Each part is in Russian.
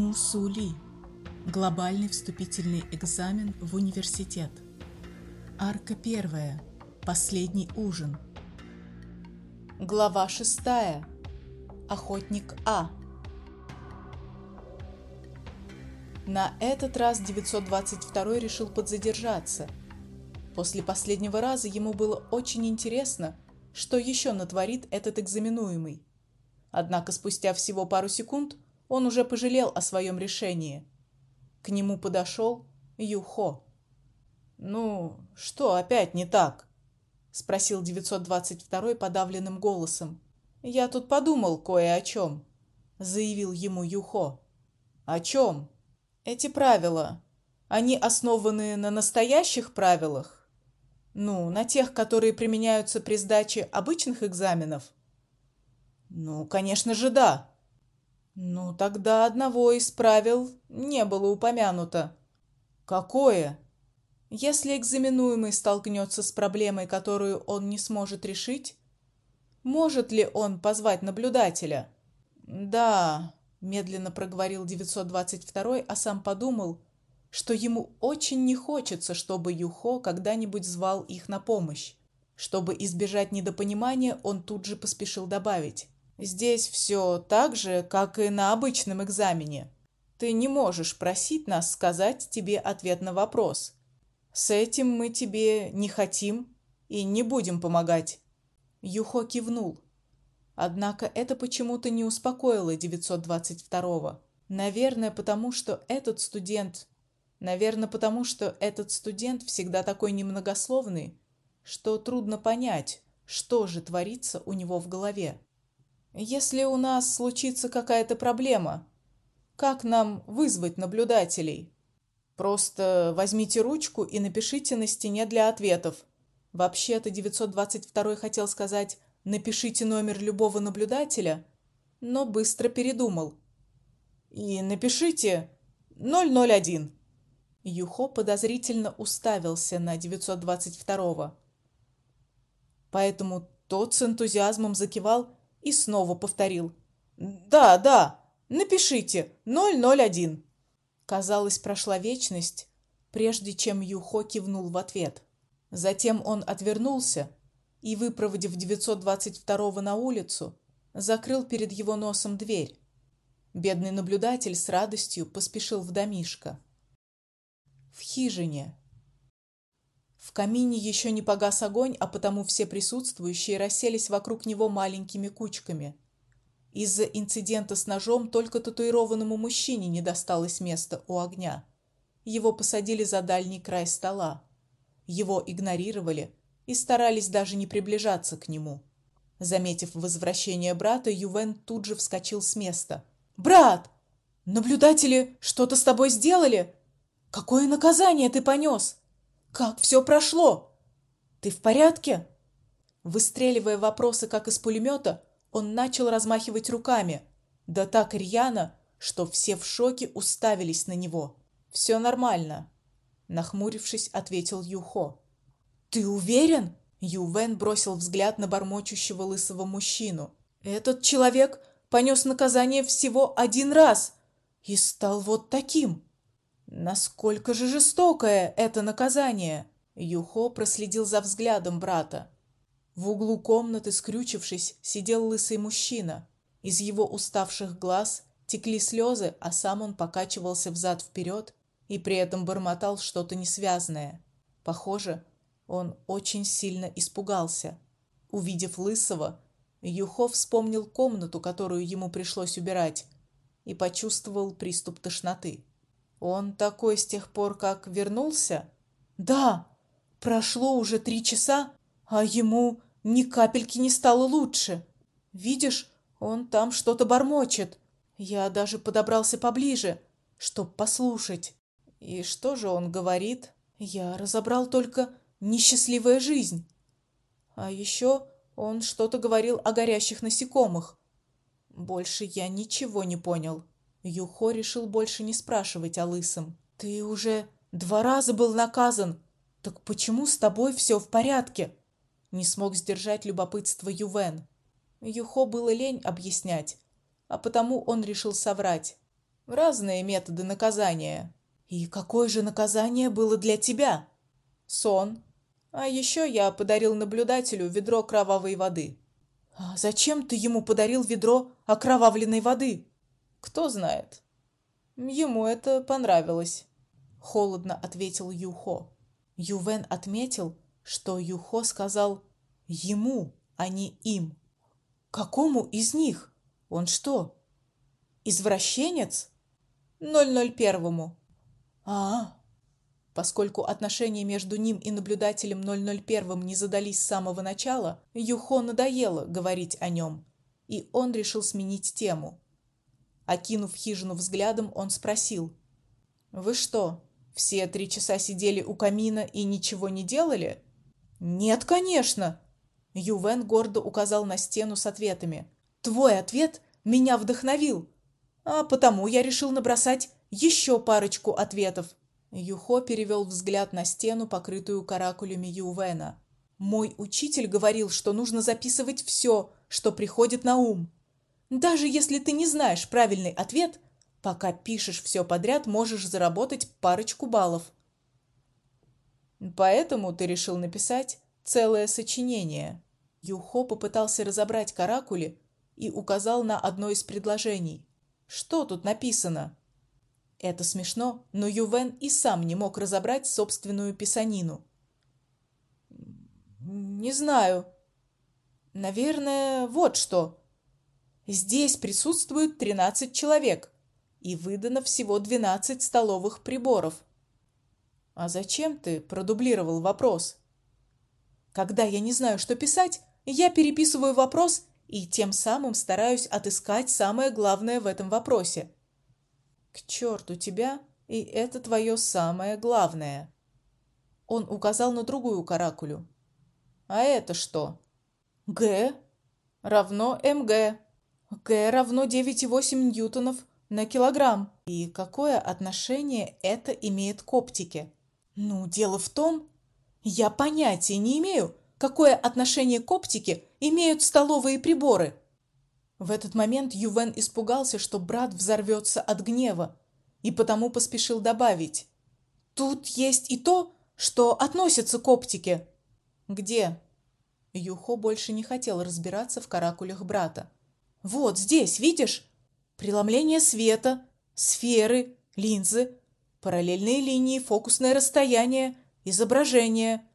Мусули. Глобальный вступительный экзамен в университет. Арка первая. Последний ужин. Глава шестая. Охотник А. На этот раз 922 решил подзадержаться. После последнего раза ему было очень интересно, что еще натворит этот экзаменуемый. Однако спустя всего пару секунд он уже пожалел о своем решении. К нему подошел Юхо. «Ну, что опять не так?» — спросил 922 подавленным голосом. «Я тут подумал кое о чем», — заявил ему Юхо. «О чем?» «Эти правила, они основаны на настоящих правилах? Ну, на тех, которые применяются при сдаче обычных экзаменов?» «Ну, конечно же, да», ну, тогда одного из правил не было упомянуто. Какое? Если экзаменуемый столкнется с проблемой, которую он не сможет решить, может ли он позвать наблюдателя? Да, медленно проговорил 922, а сам подумал, что ему очень не хочется, чтобы Юхо когда-нибудь звал их на помощь. Чтобы избежать недопонимания, он тут же поспешил добавить: Здесь все так же, как и на обычном экзамене. Ты не можешь просить нас сказать тебе ответ на вопрос. С этим мы тебе не хотим и не будем помогать. Юхо кивнул. Однако это почему-то не успокоило 922-го. Наверное, потому что этот студент, наверное, потому что этот студент всегда такой немногословный, что трудно понять, что же творится у него в голове. Если у нас случится какая-то проблема, как нам вызвать наблюдателей? Просто возьмите ручку и напишите на стене для ответов. Вообще-то 922 хотел сказать «напишите номер любого наблюдателя», но быстро передумал. И напишите 001. Юхо подозрительно уставился на 922-го. Поэтому тот с энтузиазмом закивал и снова повторил. «Да, да, напишите 001». Казалось, прошла вечность, прежде чем Юхо кивнул в ответ. Затем он отвернулся и, выпроводив 922-го на улицу, закрыл перед его носом дверь. Бедный наблюдатель с радостью поспешил в домишко. В хижине. В камине еще не погас огонь, а потому все присутствующие расселись вокруг него маленькими кучками. Из-за инцидента с ножом только татуированному мужчине не досталось места у огня. Его посадили за дальний край стола. Его игнорировали и старались даже не приближаться к нему. Заметив возвращение брата, Ювен тут же вскочил с места. «Брат! Наблюдатели что-то с тобой сделали? Какое наказание ты понес?» Как все прошло? Ты в порядке? Выстреливая вопросы как из пулемета, он начал размахивать руками, да так рьяно, что все в шоке уставились на него. Все нормально, нахмурившись, ответил Юхо. Ты уверен? Ювен бросил взгляд на бормочущего лысого мужчину. Этот человек понес наказание всего один раз и стал вот таким. Насколько же жестокое это наказание? Юхо проследил за взглядом брата. В углу комнаты, скрючившись, сидел лысый мужчина. Из его уставших глаз текли слезы, а сам он покачивался взад вперед и при этом бормотал что-то несвязное. Похоже, он очень сильно испугался. Увидев лысого, Юхо вспомнил комнату, которую ему пришлось убирать, и почувствовал приступ тошноты. Он такой с тех пор, как вернулся? Да, прошло уже три часа, а ему ни капельки не стало лучше. Видишь, он там что-то бормочет. Я даже подобрался поближе, чтоб послушать. И что же он говорит? Я разобрал только несчастливая жизнь. А еще он что-то говорил о горящих насекомых. Больше я ничего не понял. Юхо решил больше не спрашивать о лысом. Ты уже два раза был наказан. Так почему с тобой все в порядке? Не смог сдержать любопытство Ювен. Юхо было лень объяснять, а потому он решил соврать. разные методы наказания. И какое же наказание было для тебя? Сон. А еще я подарил наблюдателю ведро кровавой воды. А зачем ты ему подарил ведро окровавленной воды? Кто знает. Ему это понравилось, холодно ответил Юхо. Ювен отметил, что Юхо сказал ему, а не им. Какому из них? Он что, извращенец? 001-му. А, поскольку отношения между ним и наблюдателем 001 не задались с самого начала, Юхо надоело говорить о нем, и он решил сменить тему. Окинув хижину взглядом, он спросил: "Вы что, все три часа сидели у камина и ничего не делали?" "Нет, конечно", Ювен гордо указал на стену с ответами. Твой ответ меня вдохновил, а потому я решил набросать еще парочку ответов. Юхо перевел взгляд на стену, покрытую каракулями Ювена. Мой учитель говорил, что нужно записывать все, что приходит на ум. Даже если ты не знаешь правильный ответ, пока пишешь все подряд, можешь заработать парочку баллов. Поэтому ты решил написать целое сочинение. Юхо попытался разобрать каракули и указал на одно из предложений. Что тут написано? Это смешно, но Ювен и сам не мог разобрать собственную писанину. Не знаю. Наверное, вот что. Здесь присутствует 13 человек, и выдано всего 12 столовых приборов. А зачем ты продублировал вопрос? Когда я не знаю, что писать, я переписываю вопрос и тем самым стараюсь отыскать самое главное в этом вопросе. К черту тебя, и это твое самое главное. Он указал на другую каракулю. А это что? Г равно МГ. Г равно 9,8 ньютонов на килограмм. И какое отношение это имеет к оптике? Ну, дело в том, я понятия не имею, какое отношение к оптике имеют столовые приборы. В этот момент Ювен испугался, что брат взорвется от гнева, и потому поспешил добавить: "Тут есть и то, что относится к оптике". "Где?" Юхо больше не хотел разбираться в каракулях брата. "Вот здесь, видишь? Преломление света, сферы, линзы, параллельные линии, фокусное расстояние, изображение.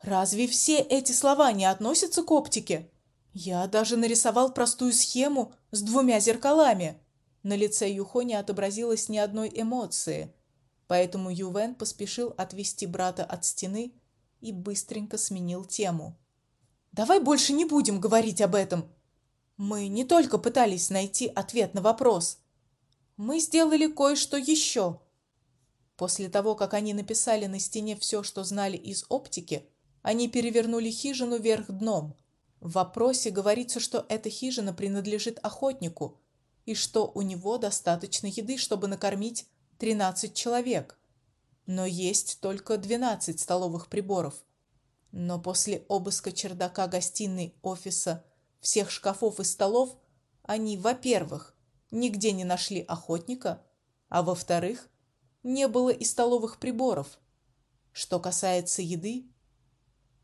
Разве все эти слова не относятся к оптике? Я даже нарисовал простую схему с двумя зеркалами. На лице Юхо не отобразилось ни одной эмоции, поэтому Ювен поспешил отвести брата от стены и быстренько сменил тему. Давай больше не будем говорить об этом. Мы не только пытались найти ответ на вопрос. Мы сделали кое-что еще. После того, как они написали на стене все, что знали из оптики, они перевернули хижину вверх дном. В вопросе говорится, что эта хижина принадлежит охотнику и что у него достаточно еды, чтобы накормить 13 человек. Но есть только 12 столовых приборов. Но после обыска чердака, гостиной, офиса, всех шкафов и столов, они, во-первых, нигде не нашли охотника, а во-вторых, не было и столовых приборов. Что касается еды,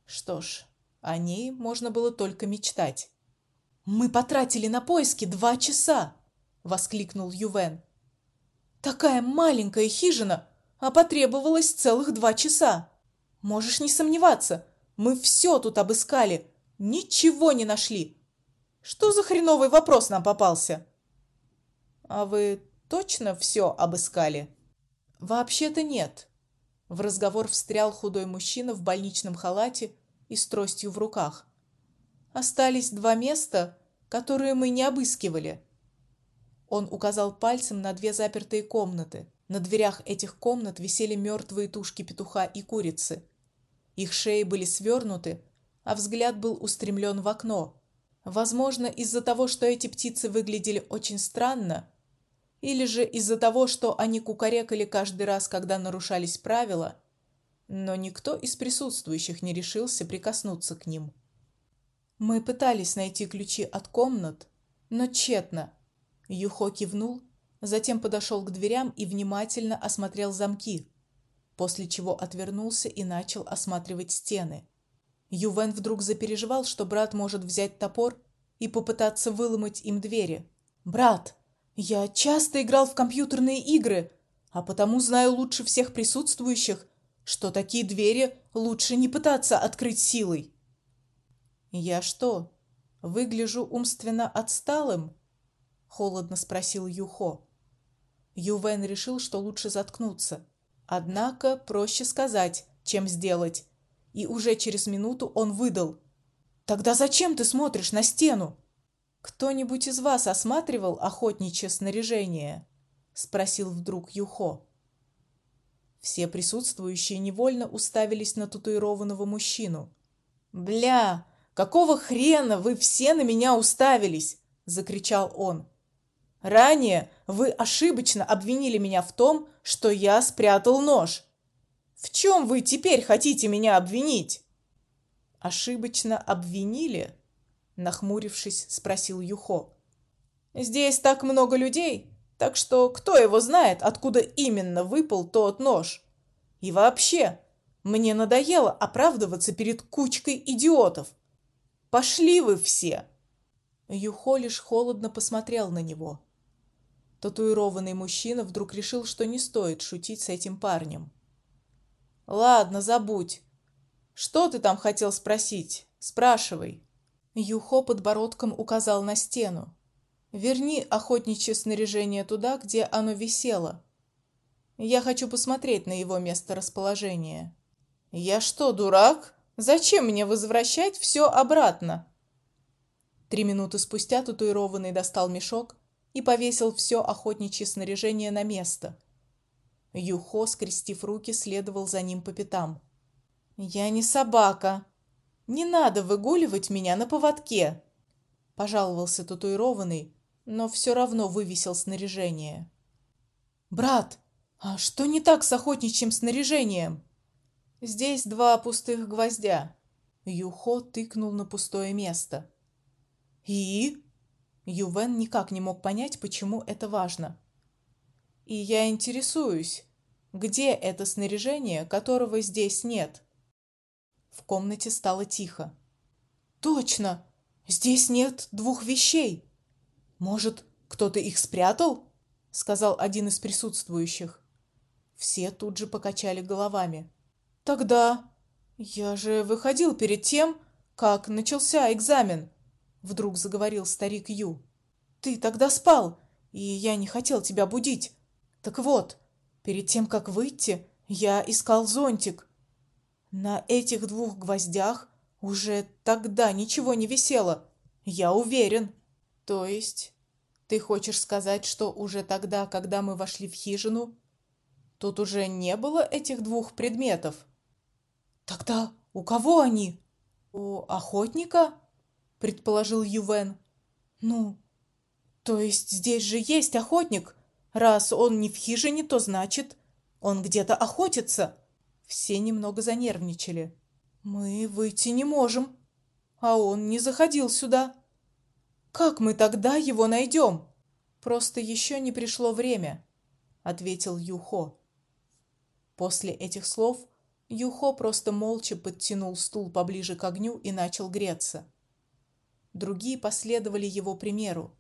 что ж, о ней можно было только мечтать. Мы потратили на поиски два часа, воскликнул Ювен. Такая маленькая хижина, а потребовалось целых два часа. Можешь не сомневаться, мы все тут обыскали, ничего не нашли. Что за хреновый вопрос нам попался? А вы точно все обыскали? Вообще-то нет. В разговор встрял худой мужчина в больничном халате и с тростью в руках. Остались два места, которые мы не обыскивали. Он указал пальцем на две запертые комнаты. На дверях этих комнат висели мертвые тушки петуха и курицы. Их шеи были свернуты, а взгляд был устремлен в окно. Возможно, из-за того, что эти птицы выглядели очень странно, или же из-за того, что они кукарекали каждый раз, когда нарушались правила, но никто из присутствующих не решился прикоснуться к ним. Мы пытались найти ключи от комнат, но тщетно. Юхо кивнул Затем подошел к дверям и внимательно осмотрел замки, после чего отвернулся и начал осматривать стены. Ювен вдруг запереживал, что брат может взять топор и попытаться выломать им двери. Брат, я часто играл в компьютерные игры, а потому знаю лучше всех присутствующих, что такие двери лучше не пытаться открыть силой. Я что, выгляжу умственно отсталым? холодно спросил Юхо. Ювен решил, что лучше заткнуться. Однако проще сказать, чем сделать. И уже через минуту он выдал: "Тогда зачем ты смотришь на стену?" Кто-нибудь из вас осматривал охотничье снаряжение? спросил вдруг Юхо. Все присутствующие невольно уставились на татуированного мужчину. "Бля, какого хрена вы все на меня уставились?" закричал он. Ранее вы ошибочно обвинили меня в том, что я спрятал нож. В чем вы теперь хотите меня обвинить? Ошибочно обвинили? нахмурившись, спросил Юхо. Здесь так много людей, так что кто его знает, откуда именно выпал тот нож? И вообще, мне надоело оправдываться перед кучкой идиотов. Пошли вы все. Юхо лишь холодно посмотрел на него. Татуированный мужчина вдруг решил, что не стоит шутить с этим парнем. Ладно, забудь. Что ты там хотел спросить? Спрашивай. Юхо подбородком указал на стену. Верни охотничье снаряжение туда, где оно висело. Я хочу посмотреть на его месторасположение. Я что, дурак? Зачем мне возвращать все обратно? Три минуты спустя татуированный достал мешок и повесил все охотничье снаряжение на место. Юхо, скрестив руки, следовал за ним по пятам. Я не собака. Не надо выгуливать меня на поводке, пожаловался татуированный, но все равно вывесил снаряжение. Брат, а что не так с охотничьим снаряжением? Здесь два пустых гвоздя. Юхо тыкнул на пустое место. И Ювен никак не мог понять, почему это важно. И я интересуюсь, где это снаряжение, которого здесь нет? В комнате стало тихо. Точно, здесь нет двух вещей. Может, кто-то их спрятал? сказал один из присутствующих. Все тут же покачали головами. Тогда я же выходил перед тем, как начался экзамен вдруг заговорил старик Ю. Ты тогда спал, и я не хотел тебя будить. Так вот, перед тем как выйти, я искал зонтик. На этих двух гвоздях уже тогда ничего не висело. Я уверен. То есть ты хочешь сказать, что уже тогда, когда мы вошли в хижину, тут уже не было этих двух предметов? Тогда у кого они? У охотника? предположил Ювен. Ну, то есть здесь же есть охотник. Раз он не в хижине, то значит, он где-то охотится. Все немного занервничали. Мы выйти не можем, а он не заходил сюда. Как мы тогда его найдем? Просто еще не пришло время, ответил Юхо. После этих слов Юхо просто молча подтянул стул поближе к огню и начал греться. Другие последовали его примеру.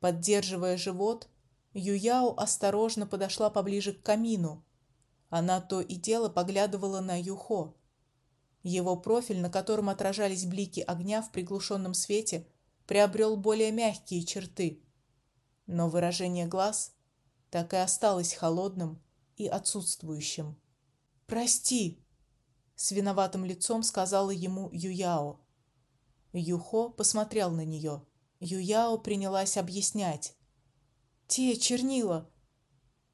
Поддерживая живот, Юяо осторожно подошла поближе к камину. Она то и дело поглядывала на Юхо. Его профиль, на котором отражались блики огня в приглушенном свете, приобрел более мягкие черты, но выражение глаз так и осталось холодным и отсутствующим. "Прости", с виноватым лицом сказала ему Юяо. Юхо посмотрел на нее. Юяо принялась объяснять. Те чернила.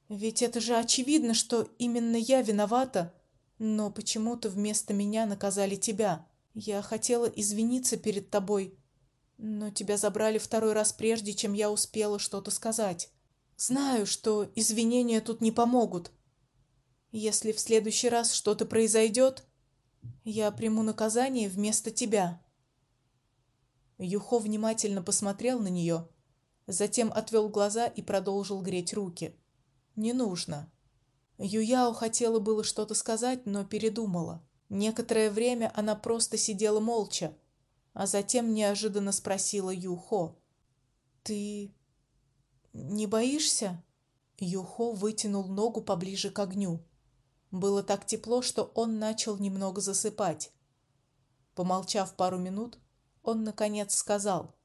Ведь это же очевидно, что именно я виновата, но почему-то вместо меня наказали тебя. Я хотела извиниться перед тобой, но тебя забрали второй раз прежде, чем я успела что-то сказать. Знаю, что извинения тут не помогут. Если в следующий раз что-то произойдет, я приму наказание вместо тебя. Юхо внимательно посмотрел на нее, Затем отвел глаза и продолжил греть руки. Не нужно. Юяо хотела было что-то сказать, но передумала. Некоторое время она просто сидела молча, а затем неожиданно спросила Юхо: "Ты не боишься?" Юхо вытянул ногу поближе к огню. Было так тепло, что он начал немного засыпать. Помолчав пару минут, он наконец сказал: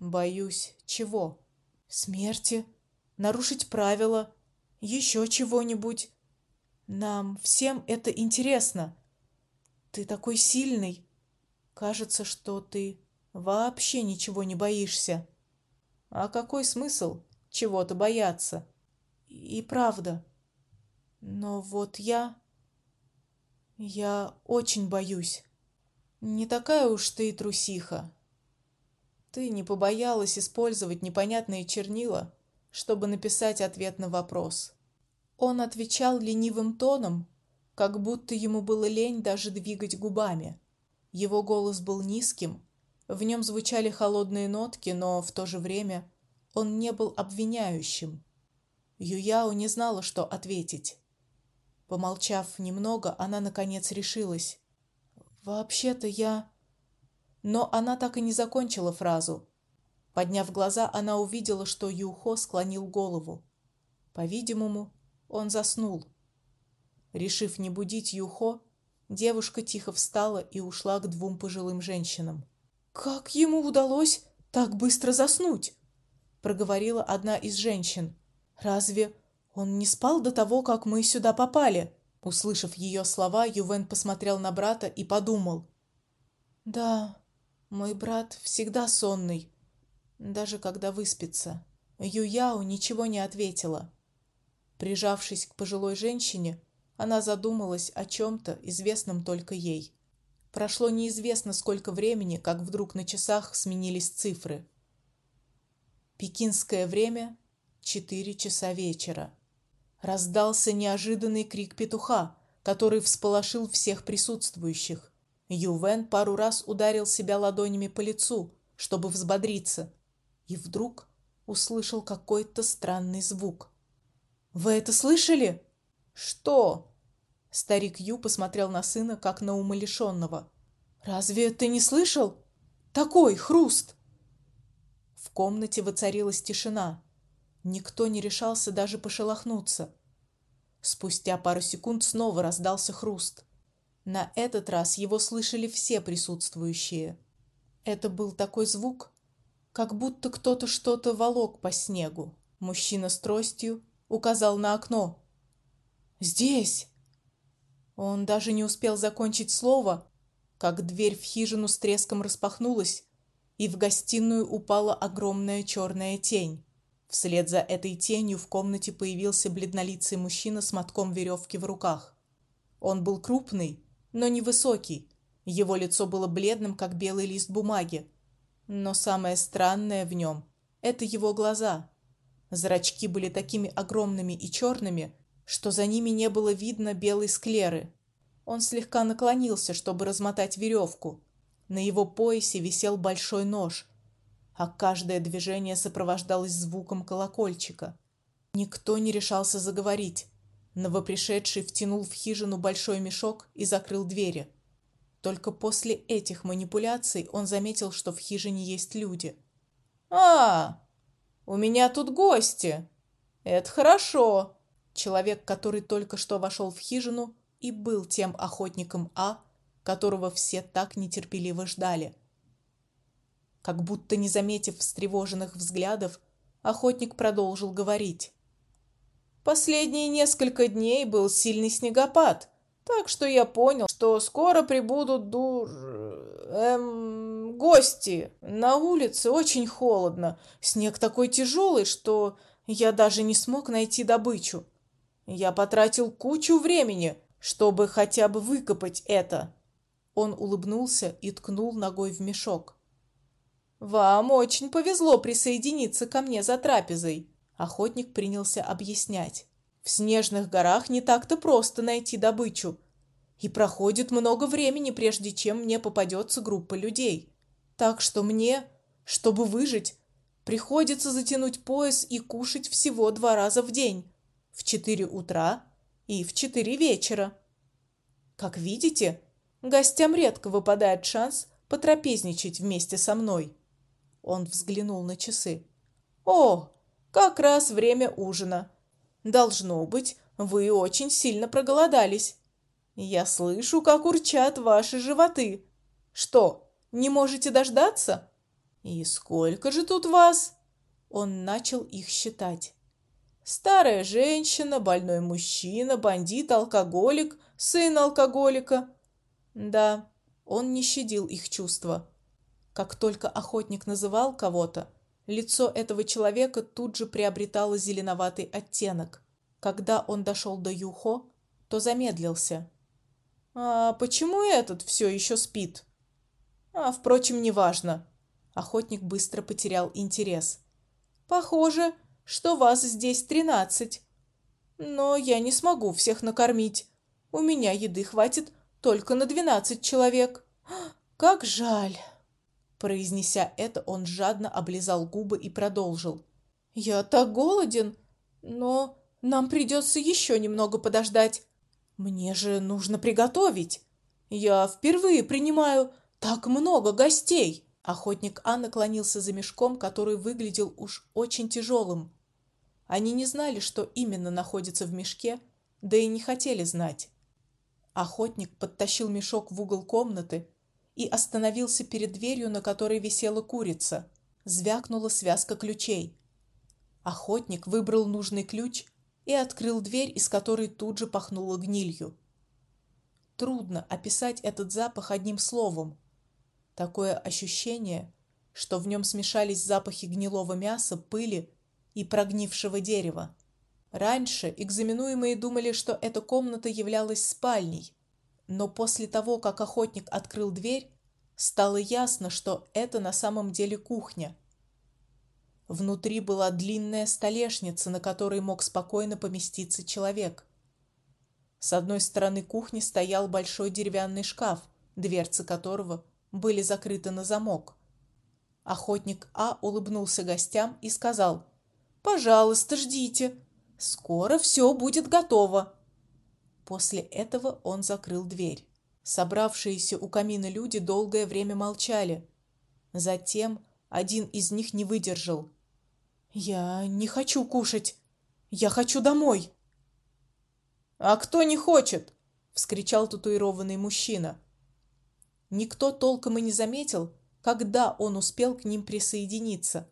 "Боюсь чего? Смерти, нарушить правила, еще чего-нибудь. Нам всем это интересно. Ты такой сильный. Кажется, что ты вообще ничего не боишься. А какой смысл чего-то бояться? И правда. Но вот я я очень боюсь. Не такая уж ты и трусиха. Ты не побоялась использовать непонятные чернила, чтобы написать ответ на вопрос. Он отвечал ленивым тоном, как будто ему было лень даже двигать губами. Его голос был низким, в нем звучали холодные нотки, но в то же время он не был обвиняющим. Юяо не знала, что ответить. Помолчав немного, она наконец решилась. Вообще-то я Но она так и не закончила фразу. Подняв глаза, она увидела, что Юхо склонил голову. По-видимому, он заснул. Решив не будить Юхо, девушка тихо встала и ушла к двум пожилым женщинам. Как ему удалось так быстро заснуть? проговорила одна из женщин. Разве он не спал до того, как мы сюда попали? Услышав ее слова, Ювен посмотрел на брата и подумал: "Да, мой брат всегда сонный, даже когда выспится". Юяо ничего не ответила. Прижавшись к пожилой женщине, она задумалась о чем то известном только ей. Прошло неизвестно сколько времени, как вдруг на часах сменились цифры. Пекинское время четыре часа вечера раздался неожиданный крик петуха, который всполошил всех присутствующих. Ювен пару раз ударил себя ладонями по лицу, чтобы взбодриться, и вдруг услышал какой-то странный звук. Вы это слышали? Что? Старик Ю посмотрел на сына как на умалишенного. Разве ты не слышал? Такой хруст. В комнате воцарилась тишина. Никто не решался даже пошелохнуться. Спустя пару секунд снова раздался хруст. На этот раз его слышали все присутствующие. Это был такой звук, как будто кто-то что-то волок по снегу. Мужчина с тростью указал на окно. Здесь. Он даже не успел закончить слово, как дверь в хижину с треском распахнулась, и в гостиную упала огромная черная тень. Вслед за этой тенью в комнате появился бледнолицый мужчина с мотком веревки в руках. Он был крупный, но невысокий. Его лицо было бледным, как белый лист бумаги. Но самое странное в нем – это его глаза. Зрачки были такими огромными и черными, что за ними не было видно белой склеры. Он слегка наклонился, чтобы размотать веревку. На его поясе висел большой нож, а каждое движение сопровождалось звуком колокольчика. Никто не решался заговорить. Новопришедший втянул в хижину большой мешок и закрыл двери. Только после этих манипуляций он заметил, что в хижине есть люди. А, у меня тут гости. Это хорошо. Человек, который только что вошел в хижину, и был тем охотником А, которого все так нетерпеливо ждали. Как будто не заметив встревоженных взглядов, охотник продолжил говорить. Последние несколько дней был сильный снегопад, так что я понял, что скоро прибудут дур... эм... гости. На улице очень холодно, снег такой тяжелый, что я даже не смог найти добычу. Я потратил кучу времени, чтобы хотя бы выкопать это. Он улыбнулся и ткнул ногой в мешок. Вам очень повезло присоединиться ко мне за трапезой, охотник принялся объяснять. В снежных горах не так-то просто найти добычу, и проходит много времени, прежде чем мне попадется группа людей. Так что мне, чтобы выжить, Приходится затянуть пояс и кушать всего два раза в день, в четыре утра и в четыре вечера. Как видите, гостям редко выпадает шанс потрапезничать вместе со мной. Он взглянул на часы. О, как раз время ужина. Должно быть, вы очень сильно проголодались. Я слышу, как урчат ваши животы. Что, не можете дождаться? И сколько же тут вас? Он начал их считать. Старая женщина, больной мужчина, бандит, алкоголик, сын алкоголика. Да, он не щадил их чувства. Как только охотник называл кого-то, лицо этого человека тут же приобретало зеленоватый оттенок. Когда он дошел до Юхо, то замедлился. А почему этот все еще спит? А, впрочем, неважно. Охотник быстро потерял интерес. Похоже, что вас здесь тринадцать. Но я не смогу всех накормить. У меня еды хватит только на двенадцать человек. Как жаль. Произнеся это, он жадно облизал губы и продолжил: "Я так голоден, но нам придется еще немного подождать. Мне же нужно приготовить. Я впервые принимаю так много гостей". Охотник А наклонился за мешком, который выглядел уж очень тяжелым. Они не знали, что именно находится в мешке, да и не хотели знать. Охотник подтащил мешок в угол комнаты и остановился перед дверью, на которой висела курица. Звякнула связка ключей. Охотник выбрал нужный ключ и открыл дверь, из которой тут же пахнуло гнилью. Трудно описать этот запах одним словом. Такое ощущение, что в нем смешались запахи гнилого мяса, пыли и прогнившего дерева. Раньше экзаменуемые думали, что эта комната являлась спальней, но после того, как охотник открыл дверь, стало ясно, что это на самом деле кухня. Внутри была длинная столешница, на которой мог спокойно поместиться человек. С одной стороны кухни стоял большой деревянный шкаф, дверцы которого были закрыты на замок. Охотник А улыбнулся гостям и сказал: "Пожалуйста, ждите. Скоро все будет готово". После этого он закрыл дверь. Собравшиеся у камина люди долгое время молчали. Затем один из них не выдержал. Я не хочу кушать. Я хочу домой. А кто не хочет? вскричал татуированный мужчина. Никто толком и не заметил, когда он успел к ним присоединиться.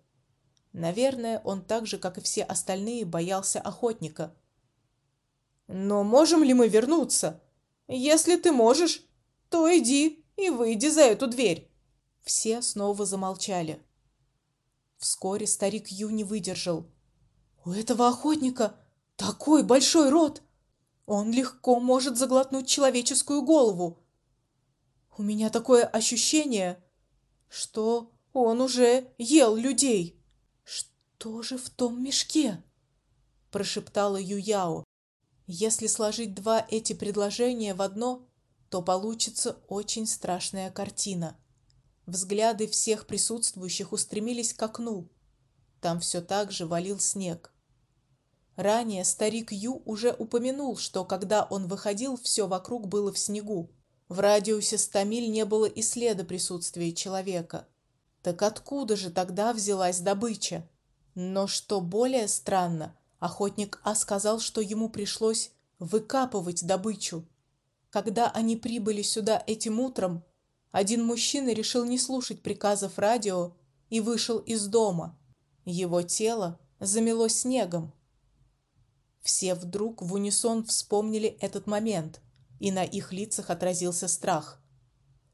Наверное, он так же, как и все остальные, боялся охотника. Но можем ли мы вернуться? Если ты можешь, то иди и выйди за эту дверь. Все снова замолчали. Вскоре старик Ю не выдержал. У этого охотника такой большой рот. Он легко может заглотнуть человеческую голову. У меня такое ощущение, что он уже ел людей. Что же в том мешке? прошептала Юяо. Если сложить два эти предложения в одно, то получится очень страшная картина. Взгляды всех присутствующих устремились к окну. Там все так же валил снег. Ранее старик Ю уже упомянул, что когда он выходил, все вокруг было в снегу. В радиусе ста миль не было и следа присутствия человека. Так откуда же тогда взялась добыча? Но что более странно, Охотник А сказал, что ему пришлось выкапывать добычу. Когда они прибыли сюда этим утром, один мужчина решил не слушать приказов радио и вышел из дома. Его тело замело снегом. Все вдруг в унисон вспомнили этот момент, и на их лицах отразился страх.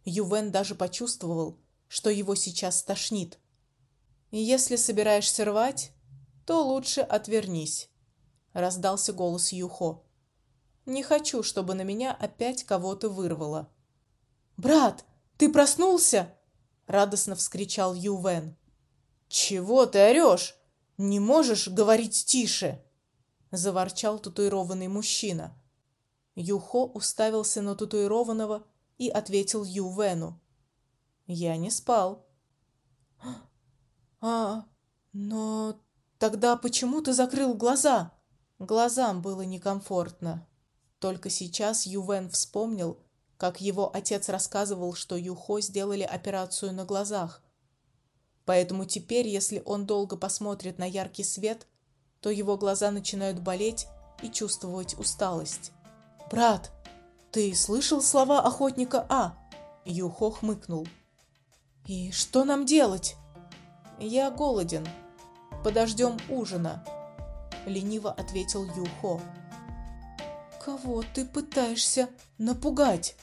Ювен даже почувствовал, что его сейчас стошнит. Если собираешься рвать, то лучше отвернись, раздался голос Юхо. Не хочу, чтобы на меня опять кого-то вырвало. Брат, ты проснулся? радостно вскричал Ювен. Чего ты орешь? Не можешь говорить тише, заворчал татуированный мужчина. Юхо уставился на татуированного и ответил Ювену: "Я не спал". А, Но тогда почему ты закрыл глаза? Глазам было некомфортно. Только сейчас Ювен вспомнил, как его отец рассказывал, что Юхо сделали операцию на глазах. Поэтому теперь, если он долго посмотрит на яркий свет, то его глаза начинают болеть и чувствовать усталость. «Брат, ты слышал слова охотника А?» Юхо хмыкнул. «И что нам делать?» «Я голоден. Подождем ужина», — лениво ответил Юхо. «Кого ты пытаешься напугать?»